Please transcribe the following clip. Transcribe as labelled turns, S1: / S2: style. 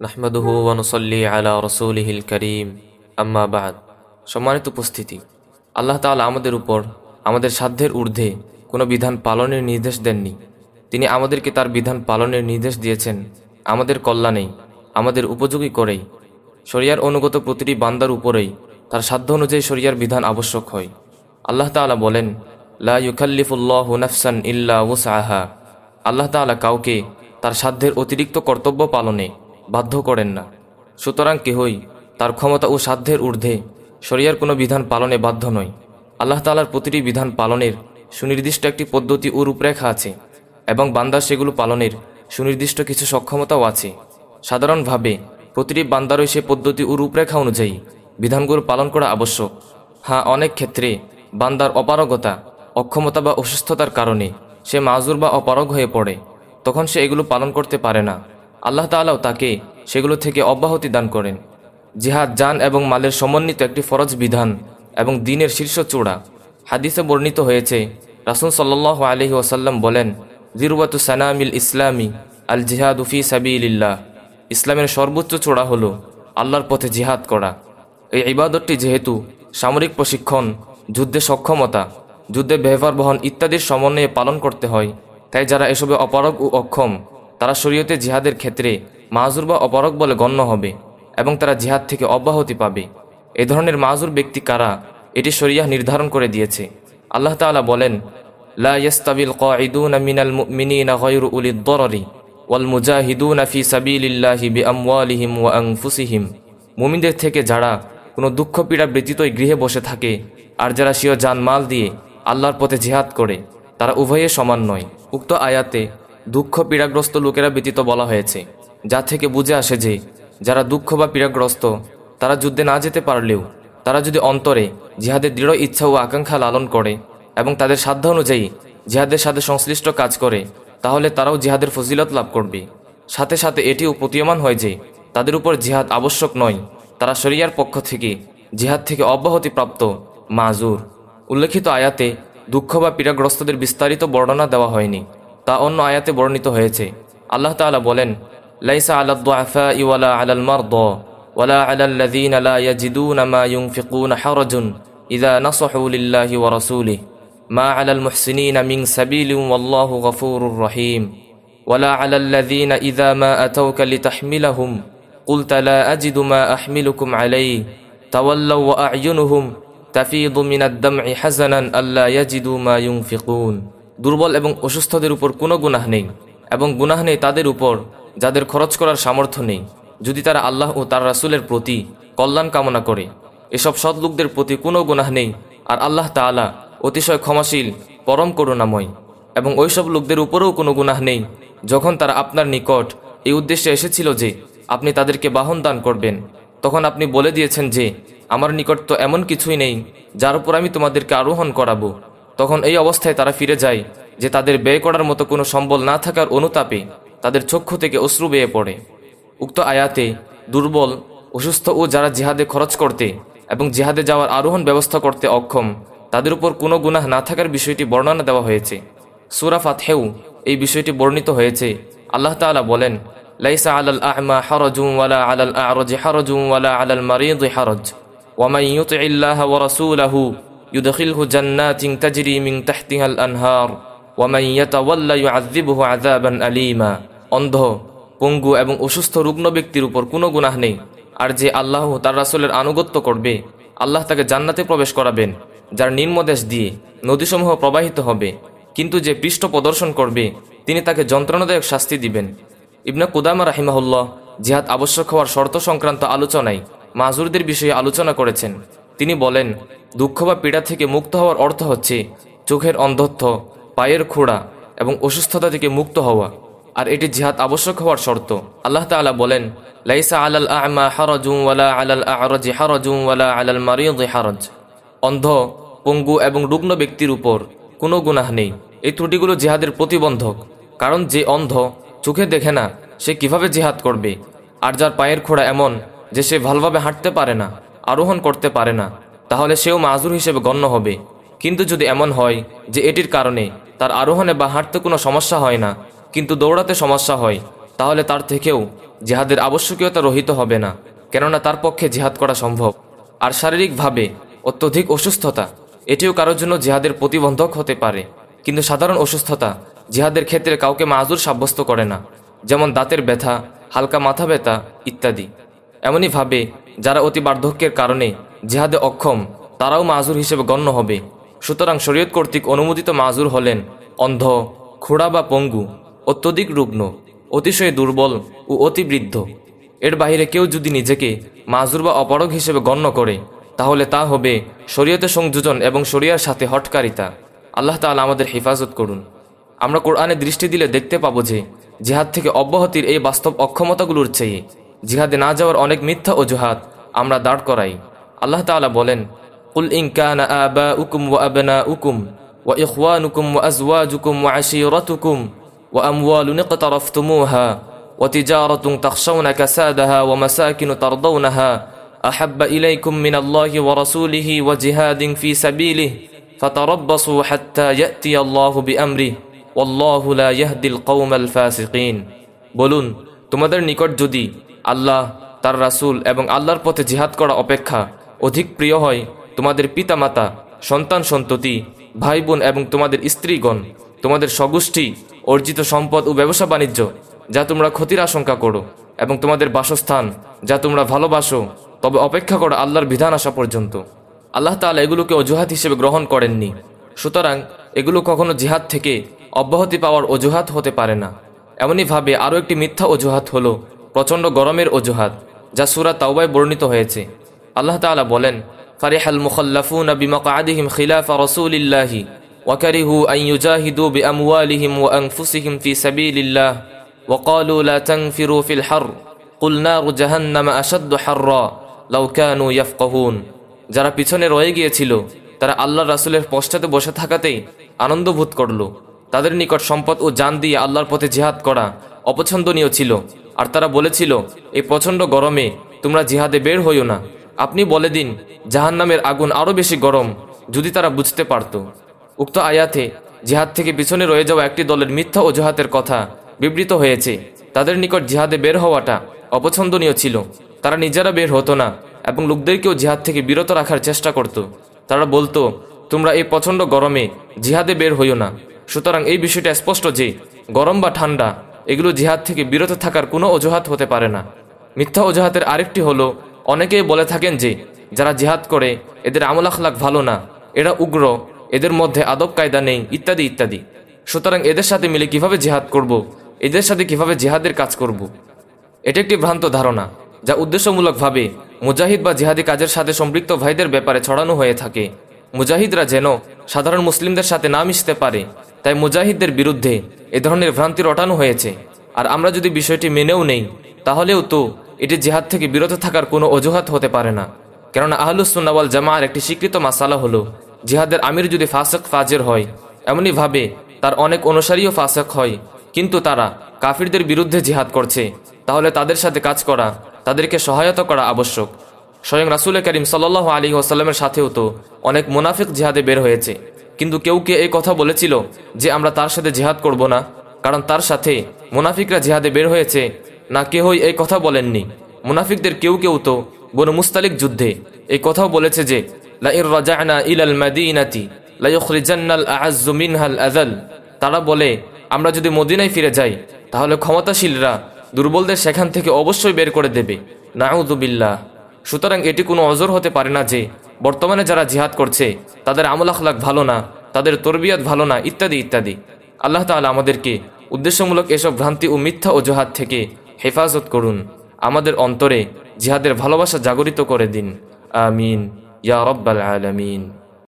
S1: নাহমাদুহু ওয়ানুসল্লি আলা রসুলিহিল করিম। আম্মা সম্মানিত উপস্থিতি, আল্লাহ তাআলা আমাদের উপর আমাদের সাধ্যের ঊর্ধ্বে কোনো বিধান পালনের নির্দেশ দেননি। তিনি আমাদেরকে তার বিধান পালনের নির্দেশ দিয়েছেন। আমাদের কল্যাণে, আমাদের উপযোগী করেই শরিয়ার অনুগত প্রতিটি বান্দার উপরেই তার সাধ্য অনুযায়ী শরিয়ার বিধান আবশ্যক হয়। আল্লাহ তাআলা বলেন, লা ইউখাল্লিফুল্লাহ নাফসান ইল্লা উসআহা আল্লাহ তাআলা কাউকে তার সাধ্যের অতিরিক্ত কর্তব্য পালনে বাধ্য করেন না। সুতরাং কেহই তার ক্ষমতা ও সাধ্যের ঊর্ধ্বে শরিয়ার কোনো বিধান পালনে বাধ্য নয়। আল্লাহ তাআলার প্রতিটি বিধান পালনের সুনির্দিষ্ট একটি পদ্ধতি ও রূপরেখা আছে এবং বান্দার সেগুলো পালনের সুনির্দিষ্ট কিছু সক্ষমতাও আছে। সাধারণভাবে প্রতিটি বান্দারই সে পদ্ধতি ও রূপরেখা অনুযায়ী বিধানগুলো পালন করা আবশ্যক। হ্যাঁ অনেক ক্ষেত্রে বান্দার অপারগতা, অক্ষমতা বা অসুস্থতার কারণে সে মাজুর বা অপারগ হয়ে পড়ে, তখন সে এগুলো পালন করতে পারে না। আল্লাহ তাআলাও তাকে সেগুলো থেকে অব্যাহতি দান করেন। জিহাদ জান এবং মালের সমন্বিত একটি ফরজ বিধান এবং দিনের শীর্ষ চূড়া। হাদিসে বর্ণিত হয়েছে, রাসুল সাল্লাহ আলহি ওসাল্লাম বলেন জিরুবাতু সানামিল ইসলামী আল জিহাদুফি সাবিল্লাহ ইসলামের সর্বোচ্চ চূড়া হল আল্লাহর পথে জিহাদ করা। এই ইবাদতটি যেহেতু সামরিক প্রশিক্ষণ, যুদ্ধে সক্ষমতা, যুদ্ধে ব্যবহার বহন ইত্যাদির সমন্বয়ে পালন করতে হয়, তাই যারা এসবে অপারগ ও অক্ষম তারা শরীয়তে জিহাদের ক্ষেত্রে মাজুর বা অপারগ বলে গণ্য হবে এবং তারা জিহাদ থেকে অব্যাহতি পাবে। এ ধরনের মাজুর ব্যক্তি কারা? এটি শরিয়াহ নির্ধারণ করে দিয়েছে। আল্লাহ তাআলা বলেন মিনাল ওয়াল মুমিনদের থেকে যারা কোনো দুঃখ পীড়া ব্যতীতই গৃহে বসে থাকে আর যারা সিও জানমাল দিয়ে আল্লাহর পথে জিহাদ করে, তারা উভয়ে সমান নয়। উক্ত আয়াতে দুঃখ পীড়াগ্রস্ত লোকেরা ব্যতীত বলা হয়েছে, যা থেকে বুঝে আসে যে, যারা দুঃখ বা পীড়াগ্রস্ত, তারা যুদ্ধে না যেতে পারলেও, তারা যদি অন্তরে জিহাদের দৃঢ় ইচ্ছা ও আকাঙ্ক্ষা লালন করে এবং তাদের সাধ্য অনুযায়ী জিহাদের সাথে সংশ্লিষ্ট কাজ করে, তাহলে তারাও জিহাদের ফজিলত লাভ করবে। সাথে সাথে এটিও প্রতীয়মান হয় যে, তাদের উপর জিহাদ আবশ্যক নয়, তারা শরিয়ার পক্ষ থেকে জিহাদ থেকে অব্যাহতি প্রাপ্ত মাজুর। উল্লেখিত আয়াতে দুঃখ বা পীড়াগ্রস্তদের বিস্তারিত বর্ণনা দেওয়া হয়নি। তা অন্য আয়াতে বর্ণিত হয়েছে আল্লাহ তাআলা বলেন লাইসা আলা الضعفاء ولا على المرضى ولا على الذين لا يجدون ما ينفقون حرج إذا نصحوا لله ورسوله ما على المحسنين من سبيل والله غفور رحيم ولا على الذين إذا ما أتوك لتحملهم قلت لا أجد ما أحملكم عليه تولوا وأعينهم تفيض من الدمع حزنا ألا يجدوا ما ينفقون দুর্বল এবং অসুস্থদের উপর কোনো গুনাহ নেই এবং গুনাহ নেই তাদের উপর, যাদের খরচ করার সামর্থ্য নেই। যদি তারা আল্লাহ ও তার রাসুলের প্রতি কল্যাণ কামনা করে, এসব সৎলোকদের প্রতি কোনো গুনাহ নেই। আর আল্লাহ তাআলা অতিশয় ক্ষমাশীল, পরম করুণাময় এবং ওইসব লোকদের উপরেও কোনো গুনাহ নেই। যখন তারা আপনার নিকট এই উদ্দেশ্যে এসেছিল যে আপনি তাদেরকে বাহন দান করবেন, তখন আপনি বলে দিয়েছেন যে, আমার নিকট তো এমন কিছুই নেই, যার উপর আমি তোমাদেরকে আরোহণ করাবো। তখন এই অবস্থায় তারা ফিরে যায় যে তাদের ব্যয় করার মতো কোনো সম্বল না থাকার অনুতাপে তাদের চক্ষু থেকে অশ্রু বেয়ে পড়ে। উক্ত আয়াতে, দুর্বল, অসুস্থ ও যারা জিহাদে খরচ করতে এবং জিহাদে যাওয়ার আরোহণ ব্যবস্থা করতে অক্ষম, তাদের উপর কোনো গুনাহ না থাকার বিষয়টি বর্ণনা দেওয়া হয়েছে। সুরা ফাতহেউ এই বিষয়টি বর্ণিত হয়েছে। আল্লাহ তাআলা বলেন, লাইসা আলাল আহমা হারজুম ওয়ালা আলাল আরজ হারজুম ওয়ালা আলাল মারিদ হারজ। ওয়ামাই ইউতিল্লাহ ওয়া রাসূলাহু يدخله جنات تجري من تحتها الأنهار ومن يتولى يعذبه عذابا أليما অন্ধ পঙ্গু এবং অসুস্থ রুগ্ন ব্যক্তির উপর কোনো গুনাহ নেই আর যে আল্লাহ তার রাসুলের আনুগত্য করবে আল্লাহ তাকে জান্নাতে প্রবেশ করাবেন যার নিম্নদেশ দিয়ে নদীসমূহ প্রবাহিত হবে কিন্তু যে পৃষ্ঠ প্রদর্শন করবে তিনি তাকে যন্ত্রণাদায়ক শাস্তি দিবেন ইবনা কুদামা রাহিমাহুল্লাহ জিহাদ আবশ্যক হওয়ার শর্ত সংক্রান্ত আলোচনায় মাজুরদের বিষয়ে আলোচনা করেছেন তিনি বলেন, দুঃখ বা পীড়া থেকে মুক্ত হওয়ার অর্থ হচ্ছে চোখের অন্ধত্ব, পায়ের খোড়া এবং অসুস্থতা থেকে মুক্ত হওয়া। আর এটি জিহাদ আবশ্যক হওয়ার শর্ত। আল্লাহ তাআলা বলেন, লাইসা আলাল আ'মা হারাজুম ওয়ালা আলাল আ'রাজি হারাজুম ওয়ালা আলাল মারিয়দি হারাজ। অন্ধ, পঙ্গু এবং রুগ্ন ব্যক্তির উপর কোনো গুনাহ নেই। এই ত্রুটিগুলো জিহাদের প্রতিবন্ধক, কারণ যে অন্ধ চোখে দেখে না, সে কীভাবে জিহাদ করবে? আর যার পায়ের খোড়া এমন যে সে ভালোভাবে হাঁটতে পারে না আরোহণ করতে পারে না, তাহলে সেও মাজুর হিসেবে গণ্য হবে। কিন্তু যদি এমন হয় যে এটির কারণে তার আরোহণে বা হাঁটতে কোনো সমস্যা হয় না, কিন্তু দৌড়াতে সমস্যা হয়, তাহলে তার থেকেও জেহাদের আবশ্যকীয়তা রহিত হবে না, কেননা তার পক্ষে জেহাদ করা সম্ভব। আর শারীরিকভাবে অত্যধিক অসুস্থতা, এটিও কারোর জন্য জেহাদের প্রতিবন্ধক হতে পারে। কিন্তু সাধারণ অসুস্থতা জেহাদের ক্ষেত্রে কাউকে মাজুর সাব্যস্ত করে না, যেমন দাঁতের ব্যথা, হালকা মাথা ব্যথা ইত্যাদি। এমনইভাবে যারা অতি বার্ধক্যের কারণে জিহাদে অক্ষম, তারাও মাজুর হিসেবে গণ্য হবে। সুতরাং শরীয়ত কর্তৃক অনুমোদিত মাজুর হলেন অন্ধ, খোড়া বা পঙ্গু, অত্যধিক রুগ্ন, অতিশয় দুর্বল ও অতিবৃদ্ধ এর বাইরে কেউ যদি নিজেকে মাজুর বা অপারগ হিসেবে গণ্য করে, তাহলে তা হবে শরীয়তে সংযোজন এবং শরিয়ার সাথে হটকারিতা আল্লাহ তাআলা আমাদের হেফাজত করুন। আমরা কোরআনে দৃষ্টি দিলে দেখতে পাবো যে জিহাদ থেকে অব্যাহতির এই বাস্তব অক্ষমতাগুলোর চেয়ে জিহাদে না যাওয়ার অনেক মিথ্যা অজুহাত আমরা দাঁড় করাই আল্লাহ তাআলা বলেন কুল ইনকানা আবা উকুম ওয়া আবনা উকুম ওয়া ইখওয়ানুকুম ওয়া আজওয়াজুকুম ওয়া আশিরাতুকুম ওয়া আমওয়ালুন ইqtaraftumūhā وتجارة تخشون كسادها ومساكن ترضونها أحب إليكم من الله ورسوله وجهاد في سبيله فتربصوا حتى يأتي الله بأمره والله لا يهدي القوم الفاسقين বলুন তোমাদের নিকট যদি আল্লাহ, তার রাসূল এবং আল্লাহর পথে জিহাদ করা অপেক্ষা অধিক প্রিয় হয় তোমাদের পিতামাতা, সন্তান সন্ততি ভাই বোন এবং তোমাদের স্ত্রীগণ, তোমাদের স্বগোষ্ঠী অর্জিত সম্পদ ও ব্যবসা বাণিজ্য, যা তোমরা ক্ষতির আশঙ্কা করো এবং তোমাদের বাসস্থান, যা তোমরা ভালোবাসো, তবে অপেক্ষা করো আল্লাহর বিধান আসা পর্যন্ত। আল্লাহ তাআলা এগুলোকে অজুহাত হিসেবে গ্রহণ করেননি। সুতরাং এগুলো কখনো জিহাদ থেকে অব্যাহতি পাওয়ার অজুহাত হতে পারে না। এমনইভাবে আরও একটি মিথ্যা অজুহাত হলো প্রচণ্ড গরমের অজুহাত যা সুরা তাওবায় বর্ণিত হয়েছে আল্লাহ তাআলা বলেন ফারিহাল মুখাল্লাফুনা বিমাকাদিহিম খিলাফা রাসূলিল্লাহি وكرهوا أن يجاهدوا بأموالهم وأنفسهم في سبيل الله وقالوا لا تنفروا في الحر قل نار جهنم أشد حرا لو كانوا يفقهون যারা পিছনে রয়ে গিয়েছিল তারা আল্লাহ রাসুলের পশ্চাতে বসে থাকাতেই আনন্দ বোধ করল তাদের নিকট সম্পদ ও জান দিয়ে আল্লাহর পথে জিহাদ করা অপছন্দনীয় ছিল আর তারা বলেছিল এই প্রচণ্ড গরমে তোমরা জিহাদে বের হইও না। আপনি বলে দিন, জাহান্নামের আগুন আরও বেশি গরম, যদি তারা বুঝতে পারত। উক্ত আয়াতে, জিহাদ থেকে পিছনে রয়ে যাওয়া একটি দলের মিথ্যা অজুহাতের কথা বিবৃত হয়েছে। তাদের নিকট জিহাদে বের হওয়াটা অপছন্দনীয় ছিল। তারা নিজেরা বের হতো না এবং লোকদেরকেও জিহাদ থেকে বিরত রাখার চেষ্টা করত। তারা বলতো, তোমরা এই প্রচণ্ড গরমে জিহাদে বের হইও না। সুতরাং এই বিষয়টা স্পষ্ট যে, গরম বা ঠান্ডা এগুলো জিহাদ থেকে বিরত থাকার কোনো অজুহাত হতে পারে না। মিথ্যা অজুহাতের আরেকটি হলো, অনেকেই বলে থাকেন যে, যারা জিহাদ করে, এদের আমল আখলাক ভালো না। এরা উগ্র, এদের মধ্যে আদব কায়দা নেই, ইত্যাদি ইত্যাদি। সুতরাং এদের সাথে মিলে কীভাবে জিহাদ করব। এদের সাথে কীভাবে জিহাদের কাজ করব। এটি একটি ভ্রান্ত ধারণা, যা উদ্দেশ্যমূলকভাবে মুজাহিদ বা জিহাদি কাজের সাথে সম্পৃক্ত ভাইদের ব্যাপারে ছড়ানো হয়ে থাকে। মুজাহিদরা যেন সাধারণ মুসলিমদের সাথে না মিশতে পারে। তাই মুজাহিদদের বিরুদ্ধে এ ধরনের ভ্রান্তি রটানো হয়েছে। আর আমরা যদি বিষয়টি মেনেও নেই, তাহলেও তো এটি জেহাদ থেকে বিরত থাকার কোনো অজুহাত হতে পারে না। কেননা আহলুসুন্নাওয়াল জামার একটি স্বীকৃত মাসালা হলো, জিহাদের আমির যদি ফাসক, ফাজের হয় এমনইভাবে তার অনেক অনুসারীও ফাসক হয়, কিন্তু তারা কাফিরদের বিরুদ্ধে জিহাদ করছে। তাহলে তাদের সাথে কাজ করা, তাদেরকে সহায়তা করা আবশ্যক। স্বয়ং রাসুল করিম সাল্লাহ আলী ওসাল্লামের সাথেও তো অনেক মুনাফিক জিহাদে বের হয়েছে। কিন্তু কেউ কে এই কথা বলেছিল যে আমরা তার সাথে জেহাদ করব না, কারণ তার সাথে মুনাফিকরা জেহাদে বের হয়েছে, না কেহই এই কথা বলেননি। মুনাফিকদের কেউ কেউ তো বনু মুস্তালিক যুদ্ধে এই কথাও বলেছে যে তারা বলে, আমরা যদি মদিনায় ফিরে যাই, তাহলে ক্ষমতাশীলরা দুর্বলদের সেখান থেকে অবশ্যই বের করে দেবে। নাউদুবিল্লাহ সুতরাং এটি কোনো অজর হতে পারে না যে বর্তমানে যারা জিহাদ করছে, তাদের আমল আখলাক ভালো না, তাদের তরবিয়াত ভালো না, ইত্যাদি ইত্যাদি। আল্লাহ তালা আমাদেরকে উদ্দেশ্যমূলক এসব ভ্রান্তি ও মিথ্যা অজুহাত থেকে হেফাজত করুন। আমাদের অন্তরে জিহাদের ভালোবাসা জাগরিত করে দিন। আমিন। ইয়া রব্বাল আলামিন।